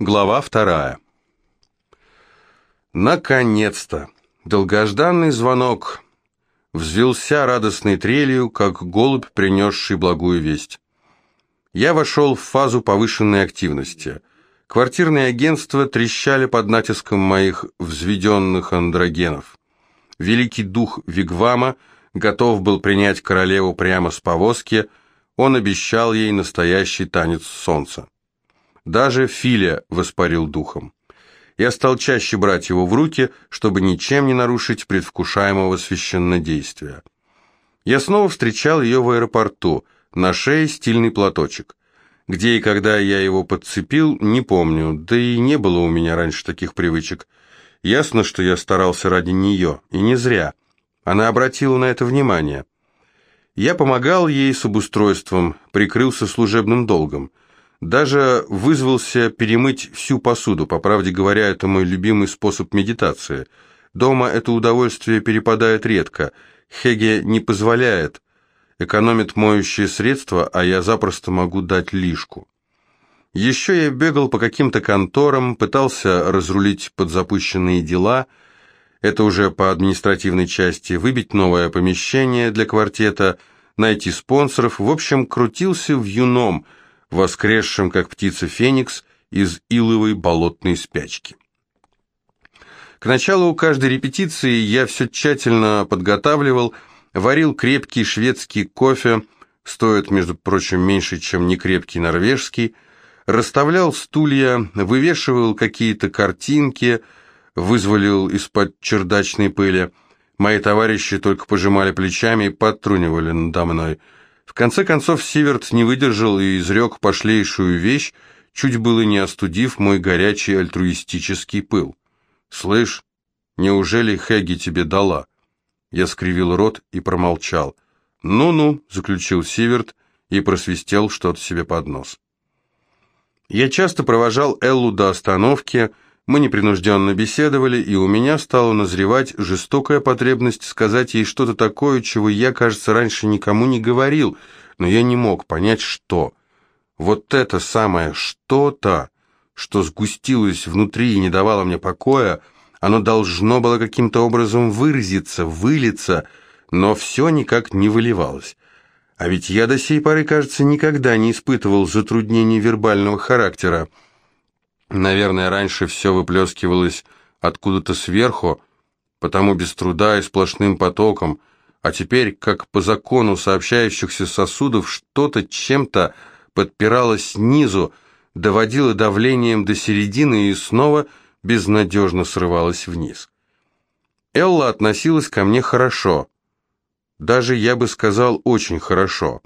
Глава вторая. Наконец-то! Долгожданный звонок взвелся радостной трелью, как голубь, принесший благую весть. Я вошел в фазу повышенной активности. Квартирные агентства трещали под натиском моих взведенных андрогенов. Великий дух Вигвама готов был принять королеву прямо с повозки, он обещал ей настоящий танец солнца. Даже Филя воспарил духом. Я стал чаще брать его в руки, чтобы ничем не нарушить предвкушаемого священнодействия. Я снова встречал ее в аэропорту, на шее стильный платочек. Где и когда я его подцепил, не помню, да и не было у меня раньше таких привычек. Ясно, что я старался ради нее, и не зря. Она обратила на это внимание. Я помогал ей с обустройством, прикрылся служебным долгом – даже вызвался перемыть всю посуду, по правде говоря, это мой любимый способ медитации. Дома это удовольствие перепадает редко. Хеге не позволяет, экономит моющие средства, а я запросто могу дать лишку. Еще я бегал по каким-то конторам, пытался разрулить подзапущенные дела, это уже по административной части, выбить новое помещение для квартета, найти спонсоров, в общем, крутился в юном – воскресшим, как птица Феникс, из иловой болотной спячки. К началу каждой репетиции я все тщательно подготавливал, варил крепкий шведский кофе, стоит, между прочим, меньше, чем некрепкий норвежский, расставлял стулья, вывешивал какие-то картинки, вызволил из-под чердачной пыли. Мои товарищи только пожимали плечами и подтрунивали надо мной – в конце концов Сиверт не выдержал и изрек пошлейшую вещь, чуть было не остудив мой горячий альтруистический пыл. «Слышь, неужели Хэгги тебе дала?» Я скривил рот и промолчал. «Ну-ну», — заключил Сиверт и просвистел что-то себе под нос. Я часто провожал Эллу до остановки, — мы непринужденно беседовали, и у меня стала назревать жестокая потребность сказать ей что-то такое, чего я, кажется, раньше никому не говорил, но я не мог понять, что. Вот это самое что-то, что сгустилось внутри и не давало мне покоя, оно должно было каким-то образом выразиться, вылиться, но все никак не выливалось. А ведь я до сей поры, кажется, никогда не испытывал затруднений вербального характера. Наверное, раньше все выплескивалось откуда-то сверху, потому без труда и сплошным потоком, а теперь, как по закону сообщающихся сосудов, что-то чем-то подпиралось снизу, доводило давлением до середины и снова безнадежно срывалось вниз. Элла относилась ко мне хорошо, даже, я бы сказал, очень хорошо.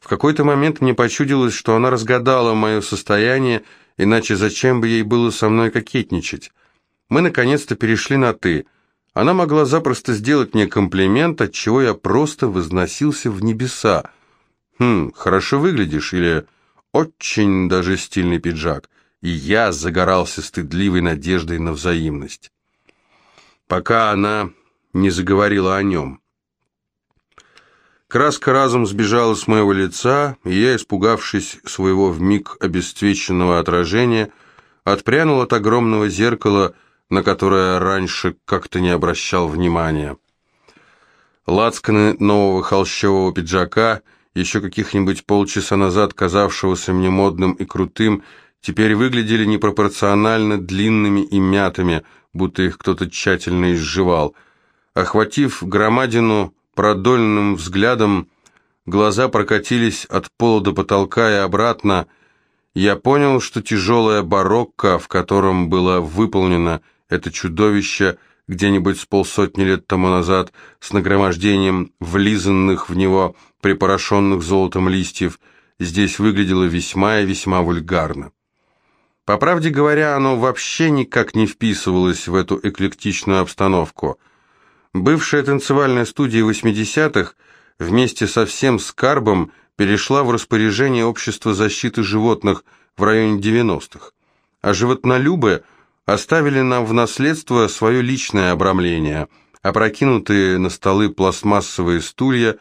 В какой-то момент мне почудилось, что она разгадала мое состояние иначе зачем бы ей было со мной кокетничать? Мы наконец-то перешли на «ты». Она могла запросто сделать мне комплимент, от чего я просто возносился в небеса. «Хм, хорошо выглядишь» или «очень даже стильный пиджак». И я загорался стыдливой надеждой на взаимность. Пока она не заговорила о нем. Краска разом сбежала с моего лица, и я, испугавшись своего вмиг обесцвеченного отражения, отпрянул от огромного зеркала, на которое раньше как-то не обращал внимания. Лацканы нового холщового пиджака, еще каких-нибудь полчаса назад казавшегося мне модным и крутым, теперь выглядели непропорционально длинными и мятыми, будто их кто-то тщательно изживал. Охватив громадину продольным взглядом, глаза прокатились от пола до потолка и обратно. Я понял, что тяжелая барокко, в котором было выполнено это чудовище где-нибудь с полсотни лет тому назад, с нагромождением влизанных в него припорошенных золотом листьев, здесь выглядело весьма и весьма вульгарно. По правде говоря, оно вообще никак не вписывалось в эту эклектичную обстановку – Бывшая танцевальная студия 80-х вместе со всем скарбом перешла в распоряжение Общества защиты животных в районе 90-х. А животнолюбы оставили нам в наследство свое личное обрамление, опрокинутые на столы пластмассовые стулья,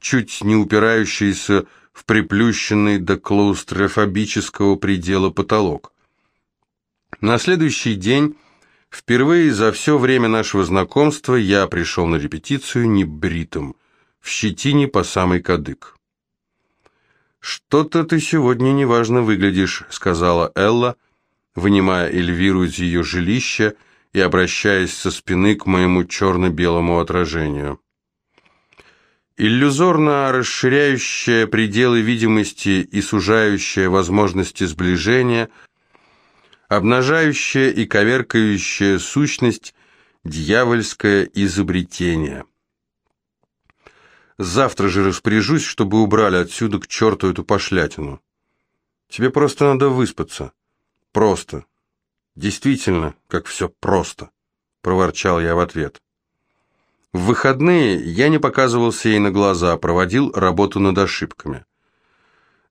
чуть не упирающиеся в приплющенный до клаустрофобического предела потолок. На следующий день, впервые за все время нашего знакомства, я пришел на репетицию небритым, в щетине по самый кадык. «Что-то ты сегодня неважно выглядишь», — сказала Элла, вынимая Эльвиру из ее жилища и обращаясь со спины к моему черно-белому отражению. Иллюзорно расширяющая пределы видимости и сужающая возможности сближения, обнажающая и коверкающая сущность, дьявольское изобретение. Завтра же распоряжусь, чтобы убрали отсюда к черту эту пошлятину. Тебе просто надо выспаться. Просто. Действительно, как все просто, проворчал я в ответ. В выходные я не показывался ей на глаза, проводил работу над ошибками.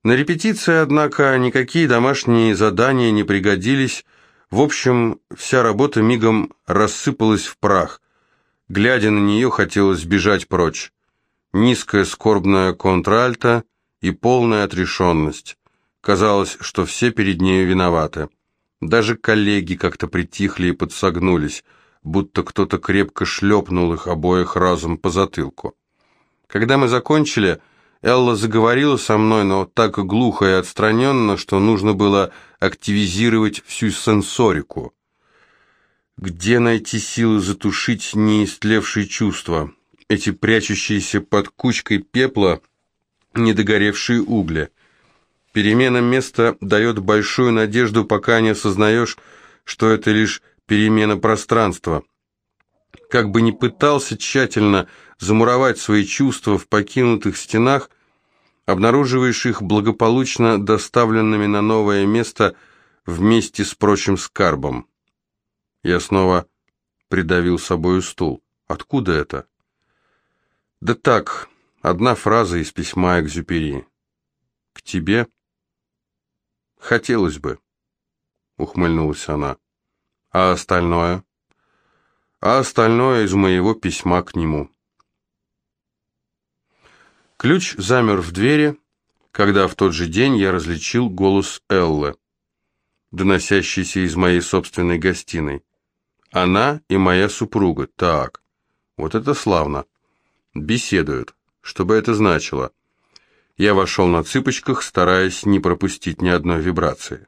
На репетиции, однако, никакие домашние задания не пригодились. В общем, вся работа мигом рассыпалась в прах. Глядя на нее, хотелось бежать прочь. Низкая скорбная контральта и полная отрешенность. Казалось, что все перед нею виноваты. Даже коллеги как-то притихли и подсогнулись – будто кто-то крепко шлепнул их обоих разом по затылку. Когда мы закончили, Элла заговорила со мной, но так глухо и отстраненно, что нужно было активизировать всю сенсорику. Где найти силы затушить неистлевшие чувства, эти прячущиеся под кучкой пепла недогоревшие угли? Перемена места дает большую надежду, пока не осознаешь, что это лишь перемена пространства. Как бы ни пытался тщательно замуровать свои чувства в покинутых стенах, обнаруживаешь их благополучно доставленными на новое место вместе с прочим скарбом. Я снова придавил собою стул. Откуда это? Да так, одна фраза из письма Экзюпери. К тебе? Хотелось бы, ухмыльнулась она. А остальное? А остальное из моего письма к нему. Ключ замер в двери, когда в тот же день я различил голос Эллы, доносящийся из моей собственной гостиной. Она и моя супруга. Так, вот это славно. Беседуют. Что бы это значило? Я вошел на цыпочках, стараясь не пропустить ни одной вибрации.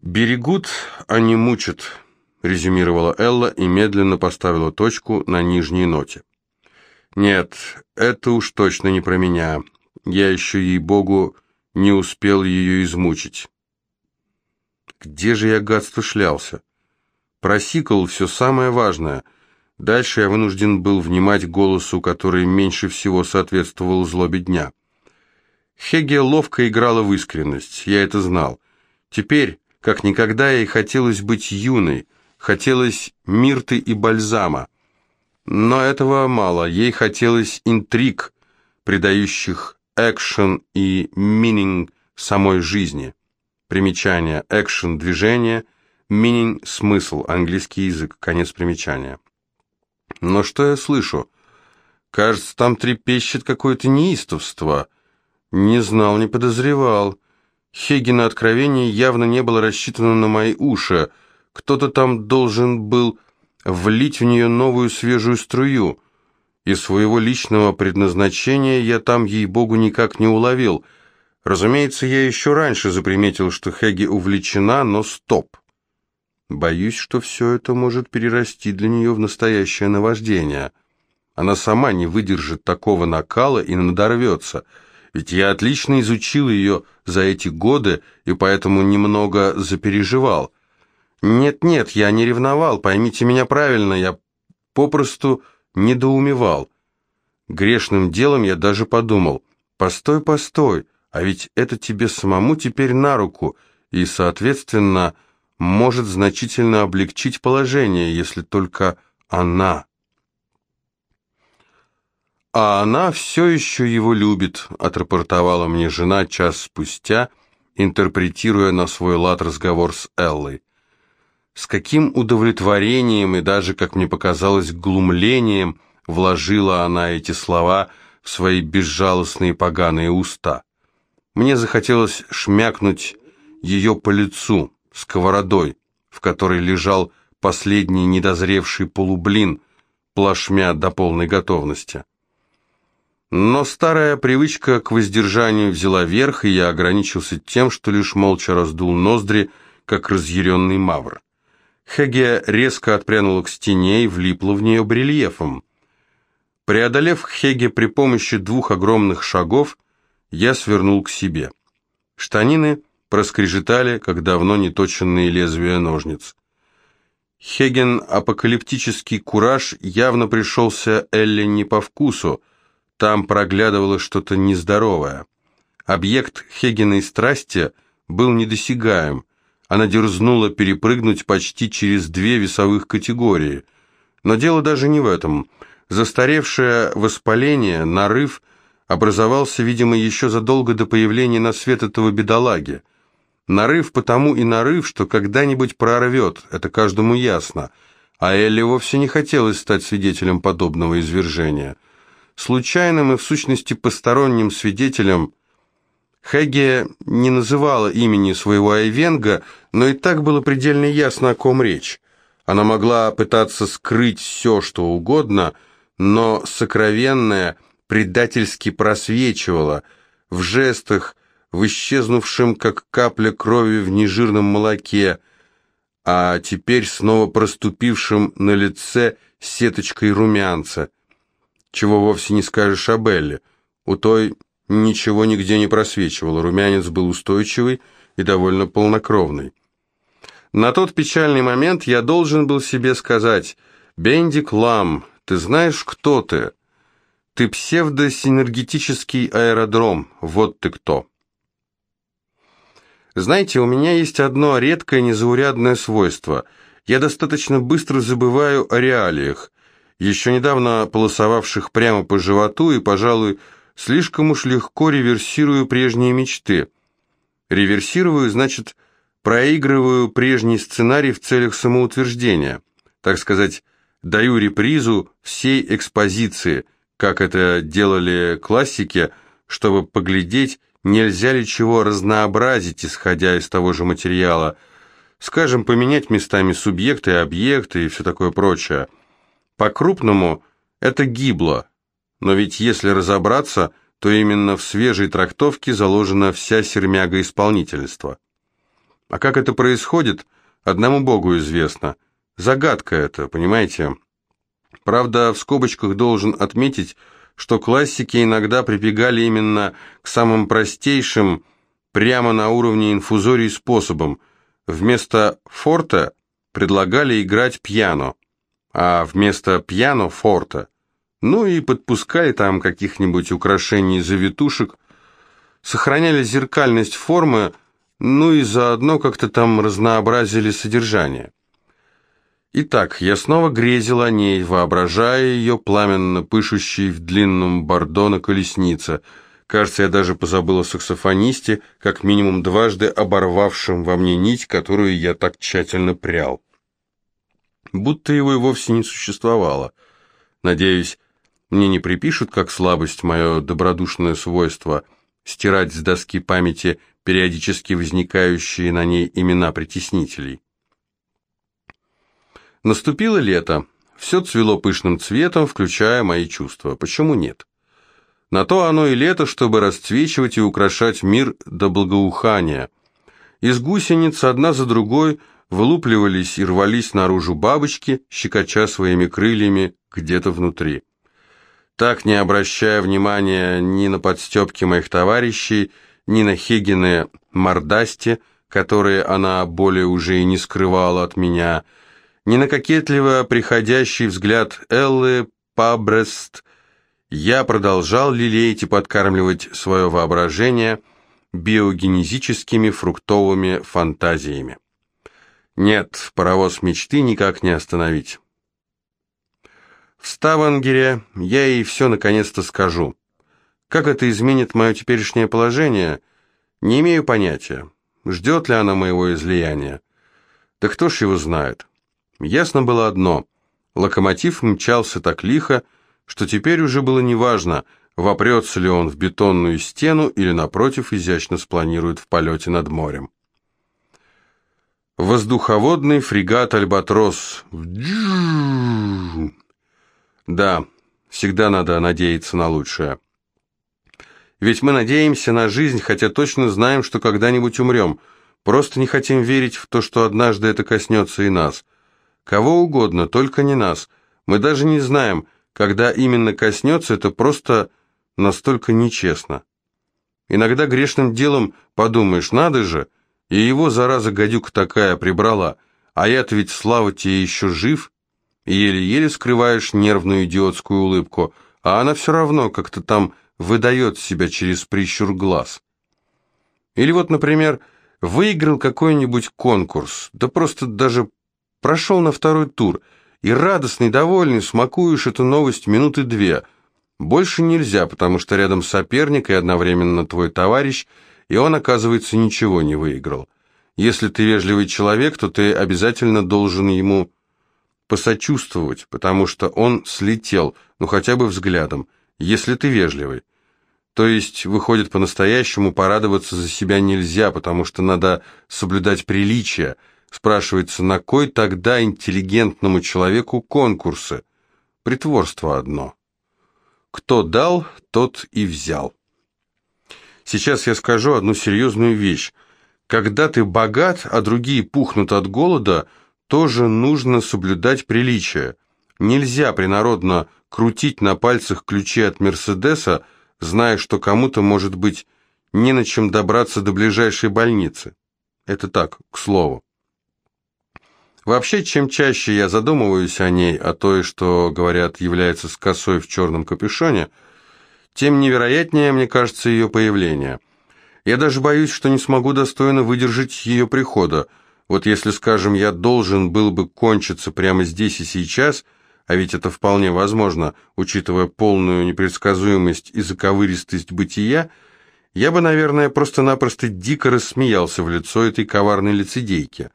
«Берегут, а не мучат», — резюмировала Элла и медленно поставила точку на нижней ноте. «Нет, это уж точно не про меня. Я еще, ей-богу, не успел ее измучить». «Где же я, гадство, шлялся?» Просикал все самое важное. Дальше я вынужден был внимать голосу, который меньше всего соответствовал злобе дня. Хеге ловко играла в искренность, я это знал. Теперь как никогда ей хотелось быть юной, хотелось мирты и бальзама. Но этого мало, ей хотелось интриг, придающих экшен и мининг самой жизни. Примечание. Экшен – движение, мининг – смысл, английский язык, конец примечания. Но что я слышу? Кажется, там трепещет какое-то неистовство. Не знал, не подозревал. Хегина откровение явно не было рассчитано на мои уши. Кто-то там должен был влить в нее новую свежую струю. И своего личного предназначения я там, ей-богу, никак не уловил. Разумеется, я еще раньше заприметил, что Хеги увлечена, но стоп. Боюсь, что все это может перерасти для нее в настоящее наваждение. Она сама не выдержит такого накала и надорвется — ведь я отлично изучил ее за эти годы и поэтому немного запереживал. Нет-нет, я не ревновал, поймите меня правильно, я попросту недоумевал. Грешным делом я даже подумал, постой, постой, а ведь это тебе самому теперь на руку, и, соответственно, может значительно облегчить положение, если только она «А она все еще его любит», — отрапортовала мне жена час спустя, интерпретируя на свой лад разговор с Эллой. С каким удовлетворением и даже, как мне показалось, глумлением вложила она эти слова в свои безжалостные поганые уста. Мне захотелось шмякнуть ее по лицу, сковородой, в которой лежал последний недозревший полублин, плашмя до полной готовности. Но старая привычка к воздержанию взяла верх, и я ограничился тем, что лишь молча раздул ноздри, как разъяренный мавр. Хеге резко отпрянула к стене и влипла в нее барельефом. Преодолев Хеге при помощи двух огромных шагов, я свернул к себе. Штанины проскрежетали, как давно неточенные лезвия ножниц. Хеген апокалиптический кураж явно пришелся Элли не по вкусу, там проглядывало что-то нездоровое. Объект Хегиной страсти был недосягаем, она дерзнула перепрыгнуть почти через две весовых категории. Но дело даже не в этом. Застаревшее воспаление, нарыв, образовался, видимо, еще задолго до появления на свет этого бедолаги. Нарыв потому и нарыв, что когда-нибудь прорвет, это каждому ясно. А Элли вовсе не хотелось стать свидетелем подобного извержения. Случайным и в сущности посторонним свидетелем Хеге не называла имени своего Айвенга, но и так было предельно ясно, о ком речь. Она могла пытаться скрыть все, что угодно, но сокровенное предательски просвечивало в жестах, в исчезнувшем, как капля крови в нежирном молоке, а теперь снова проступившем на лице сеточкой румянца. Чего вовсе не скажешь о Белле. У той Ничего нигде не просвечивало, румянец был устойчивый и довольно полнокровный. На тот печальный момент я должен был себе сказать, «Бендик Лам, ты знаешь, кто ты? Ты псевдосинергетический аэродром, вот ты кто». Знаете, у меня есть одно редкое незаурядное свойство. Я достаточно быстро забываю о реалиях, еще недавно полосовавших прямо по животу и, пожалуй, Слишком уж легко реверсирую прежние мечты. Реверсирую, значит, проигрываю прежний сценарий в целях самоутверждения. Так сказать, даю репризу всей экспозиции, как это делали классики, чтобы поглядеть, нельзя ли чего разнообразить, исходя из того же материала. Скажем, поменять местами субъекты объекты и все такое прочее. По-крупному это гибло, но ведь если разобраться, то именно в свежей трактовке заложена вся сермяга исполнительства. А как это происходит, одному Богу известно. Загадка это, понимаете? Правда, в скобочках должен отметить, что классики иногда прибегали именно к самым простейшим, прямо на уровне инфузории способам. Вместо форта предлагали играть пьяно, а вместо пьяно – форта – ну и подпускали там каких-нибудь украшений завитушек, сохраняли зеркальность формы, ну и заодно как-то там разнообразили содержание. Итак, я снова грезил о ней, воображая ее пламенно пышущей в длинном бордо на колеснице. Кажется, я даже позабыл о саксофонисте, как минимум дважды оборвавшем во мне нить, которую я так тщательно прял. Будто его и вовсе не существовало. Надеюсь, мне не припишут как слабость мое добродушное свойство стирать с доски памяти периодически возникающие на ней имена притеснителей. Наступило лето. Все цвело пышным цветом, включая мои чувства. Почему нет? На то оно и лето, чтобы расцвечивать и украшать мир до благоухания. Из гусениц одна за другой вылупливались и рвались наружу бабочки, щекоча своими крыльями где-то внутри так не обращая внимания ни на подстепки моих товарищей, ни на Хегины мордасти, которые она более уже и не скрывала от меня, ни на кокетливо приходящий взгляд Эллы Пабрест, я продолжал лелеять и подкармливать свое воображение биогенезическими фруктовыми фантазиями. Нет, паровоз мечты никак не остановить. В Ставангере я ей все наконец-то скажу. Как это изменит мое теперешнее положение, не имею понятия. Ждет ли она моего излияния? Да кто ж его знает. Ясно было одно. Локомотив мчался так лихо, что теперь уже было неважно, вопрется ли он в бетонную стену или, напротив, изящно спланирует в полете над морем. Воздуховодный фрегат «Альбатрос». Да, всегда надо надеяться на лучшее. Ведь мы надеемся на жизнь, хотя точно знаем, что когда-нибудь умрем. Просто не хотим верить в то, что однажды это коснется и нас. Кого угодно, только не нас. Мы даже не знаем, когда именно коснется, это просто настолько нечестно. Иногда грешным делом подумаешь, надо же, и его, зараза, гадюка такая прибрала, а я-то ведь, слава тебе, еще жив, еле-еле скрываешь нервную идиотскую улыбку, а она все равно как-то там выдает себя через прищур глаз. Или вот, например, выиграл какой-нибудь конкурс, да просто даже прошел на второй тур, и радостный, довольный, смакуешь эту новость минуты две. Больше нельзя, потому что рядом соперник и одновременно твой товарищ, и он, оказывается, ничего не выиграл. Если ты вежливый человек, то ты обязательно должен ему посочувствовать, потому что он слетел, ну хотя бы взглядом если ты вежливый. То есть, выходит, по-настоящему порадоваться за себя нельзя, потому что надо соблюдать приличия. Спрашивается, на кой тогда интеллигентному человеку конкурсы? Притворство одно. Кто дал, тот и взял. Сейчас я скажу одну серьезную вещь. Когда ты богат, а другие пухнут от голода, тоже нужно соблюдать приличия. Нельзя принародно крутить на пальцах ключи от Мерседеса, зная, что кому-то, может быть, не на чем добраться до ближайшей больницы. Это так, к слову. Вообще, чем чаще я задумываюсь о ней, о той, что, говорят, является с косой в черном капюшоне, тем невероятнее, мне кажется, ее появление. Я даже боюсь, что не смогу достойно выдержать ее прихода. Вот если, скажем, я должен был бы кончиться прямо здесь и сейчас – а ведь это вполне возможно, учитывая полную непредсказуемость и заковыристость бытия, я бы, наверное, просто-напросто дико рассмеялся в лицо этой коварной лицедейки.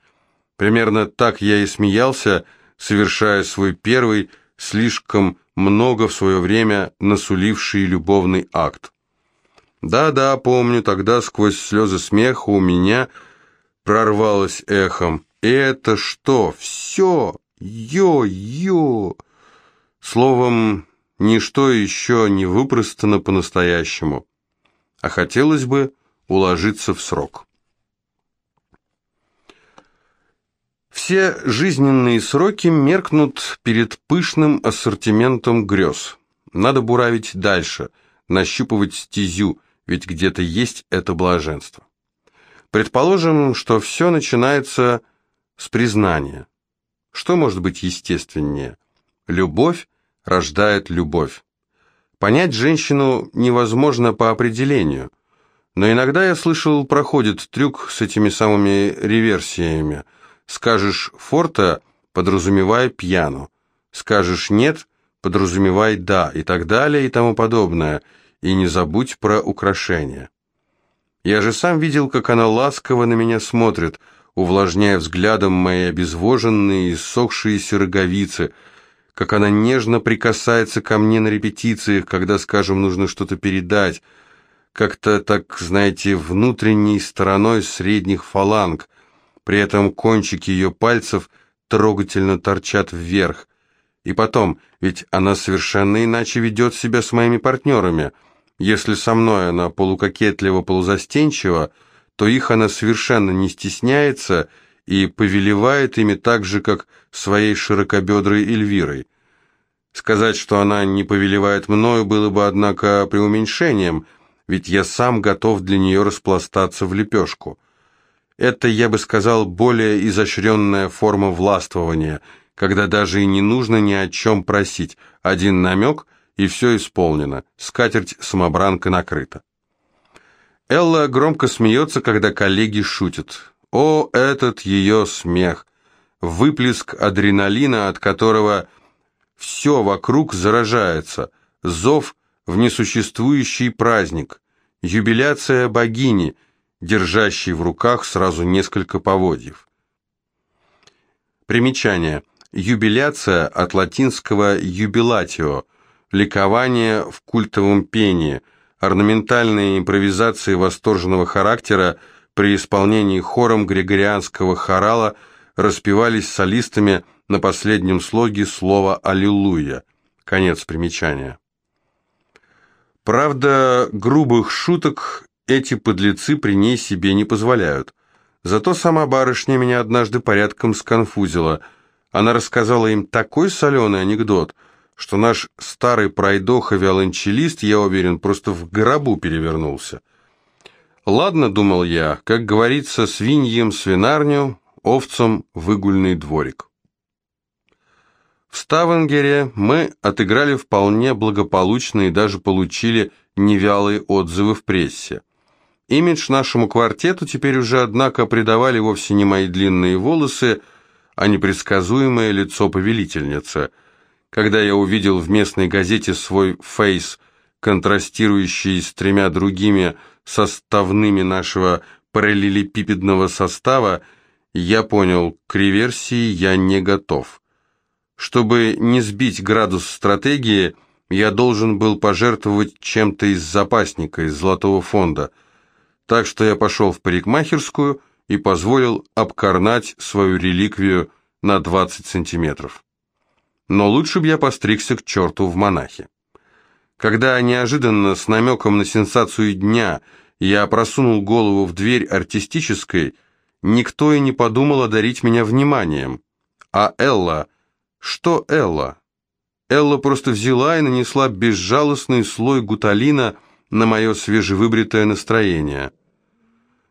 Примерно так я и смеялся, совершая свой первый, слишком много в свое время насуливший любовный акт. Да-да, помню, тогда сквозь слезы смеха у меня прорвалось эхом. «Это что? Все! Йо-йо! Словом, ничто еще не выпростано по-настоящему, а хотелось бы уложиться в срок. Все жизненные сроки меркнут перед пышным ассортиментом грез. Надо буравить дальше, нащупывать стезю, ведь где-то есть это блаженство. Предположим, что все начинается с признания. Что может быть естественнее? Любовь рождает любовь. Понять женщину невозможно по определению. Но иногда я слышал, проходит трюк с этими самыми реверсиями. Скажешь «форта», подразумевая пьяну. Скажешь «нет», подразумевай «да» и так далее и тому подобное. И не забудь про украшения. Я же сам видел, как она ласково на меня смотрит – увлажняя взглядом мои обезвоженные и сохшиеся роговицы, как она нежно прикасается ко мне на репетициях, когда, скажем, нужно что-то передать, как-то так, знаете, внутренней стороной средних фаланг, при этом кончики ее пальцев трогательно торчат вверх. И потом, ведь она совершенно иначе ведет себя с моими партнерами. Если со мной она полукокетливо-полузастенчива, то их она совершенно не стесняется и повелевает ими так же, как своей широкобедрой Эльвирой. Сказать, что она не повелевает мною, было бы, однако, преуменьшением, ведь я сам готов для нее распластаться в лепешку. Это, я бы сказал, более изощренная форма властвования, когда даже и не нужно ни о чем просить, один намек, и все исполнено, скатерть-самобранка накрыта. Элла громко смеется, когда коллеги шутят. О, этот ее смех! Выплеск адреналина, от которого все вокруг заражается. Зов в несуществующий праздник. Юбиляция богини, держащей в руках сразу несколько поводьев. Примечание. Юбиляция от латинского «юбилатио» – ликование в культовом пении – орнаментальные импровизации восторженного характера при исполнении хором григорианского хорала распевались солистами на последнем слоге слова «Аллилуйя». Конец примечания. Правда, грубых шуток эти подлецы при ней себе не позволяют. Зато сама барышня меня однажды порядком сконфузила. Она рассказала им такой соленый анекдот, что наш старый пройдоха-виолончелист, я уверен, просто в гробу перевернулся. Ладно, думал я, как говорится, свиньям свинарню, овцам выгульный дворик. В Ставангере мы отыграли вполне благополучно и даже получили невялые отзывы в прессе. Имидж нашему квартету теперь уже, однако, придавали вовсе не мои длинные волосы, а непредсказуемое лицо повелительницы. Когда я увидел в местной газете свой фейс, контрастирующий с тремя другими составными нашего параллелепипедного состава, я понял, к реверсии я не готов. Чтобы не сбить градус стратегии, я должен был пожертвовать чем-то из запасника, из золотого фонда. Так что я пошел в парикмахерскую и позволил обкорнать свою реликвию на 20 сантиметров. Но лучше бы я постригся к черту в монахе. Когда неожиданно, с намеком на сенсацию дня, я просунул голову в дверь артистической, никто и не подумал одарить меня вниманием. А Элла... Что Элла? Элла просто взяла и нанесла безжалостный слой гуталина на мое свежевыбритое настроение.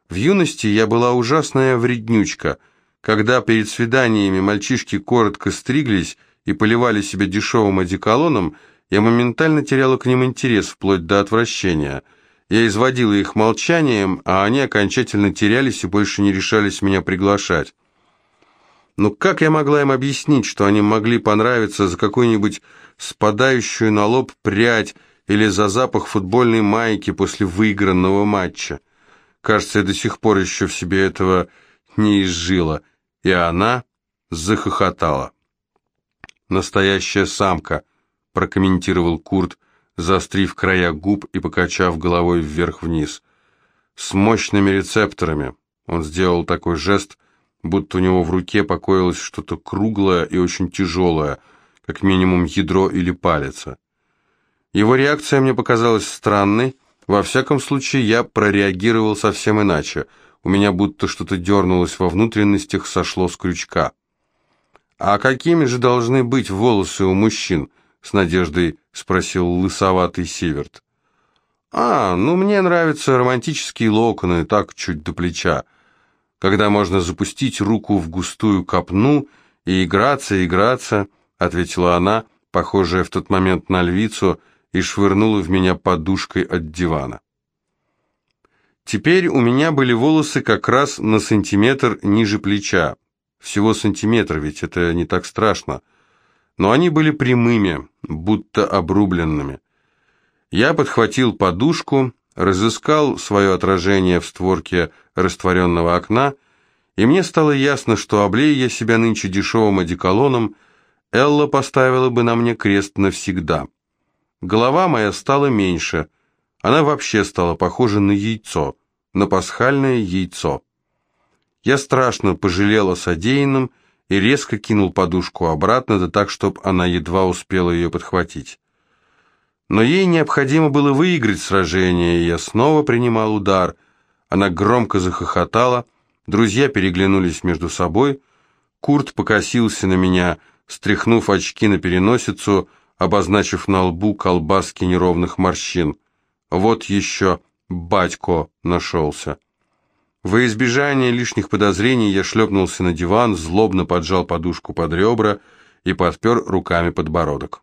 В юности я была ужасная вреднючка. Когда перед свиданиями мальчишки коротко стриглись и поливали себя дешевым одеколоном, я моментально теряла к ним интерес, вплоть до отвращения – я изводила их молчанием, а они окончательно терялись и больше не решались меня приглашать. Но как я могла им объяснить, что они могли понравиться за какую-нибудь спадающую на лоб прядь или за запах футбольной майки после выигранного матча? Кажется, я до сих пор еще в себе этого не изжила. И она захохотала. «Настоящая самка», — прокомментировал Курт, — заострив края губ и покачав головой вверх-вниз. С мощными рецепторами. Он сделал такой жест, будто у него в руке покоилось что-то круглое и очень тяжелое, как минимум ядро или палец. Его реакция мне показалась странной, во всяком случае я прореагировал совсем иначе. У меня будто что-то дернулось во внутренностях, сошло с крючка. А какими же должны быть волосы у мужчин? С надеждой спросил лысоватый Северт. А, ну мне нравятся романтические локоны, так чуть до плеча, когда можно запустить руку в густую копну и играться, играться, ответила она, похожая в тот момент на львицу, и швырнула в меня подушкой от дивана. Теперь у меня были волосы как раз на сантиметр ниже плеча. Всего сантиметр, ведь это не так страшно но они были прямыми, будто обрубленными. Я подхватил подушку, разыскал свое отражение в створке растворенного окна, и мне стало ясно, что облея я себя нынче дешевым одеколоном, Элла поставила бы на мне крест навсегда. Голова моя стала меньше, она вообще стала похожа на яйцо, на пасхальное яйцо. Я страшно пожалела содеянным и резко кинул подушку обратно, да так, чтобы она едва успела ее подхватить. Но ей необходимо было выиграть сражение, и я снова принимал удар. Она громко захохотала, друзья переглянулись между собой, Курт покосился на меня, стряхнув очки на переносицу, обозначив на лбу колбаски неровных морщин. Вот еще батько нашелся. Во избежание лишних подозрений я шлепнулся на диван, злобно поджал подушку под ребра и подпер руками подбородок.